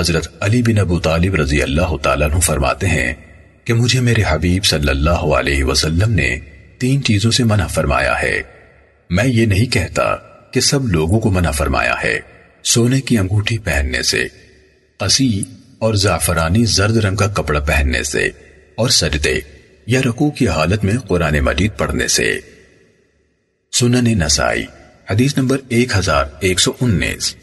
حضرت علی بن ابو طالب رضی اللہ تعالیٰ عنہ فرماتے ہیں کہ مجھے میرے حبیب صلی اللہ علیہ وسلم نے تین چیزوں سے منع فرمایا ہے۔ میں یہ نہیں کہتا کہ سب لوگوں کو منع فرمایا ہے۔ سونے کی انگوٹھی پہننے سے قسی اور زعفرانی زرد رنگ کا کپڑا پہننے سے اور سجدے یا رکوع کی حالت میں قرآن مجید پڑھنے سے۔ سنن نسائی، حدیث نمبر ایک ہزار ایک سو انیس۔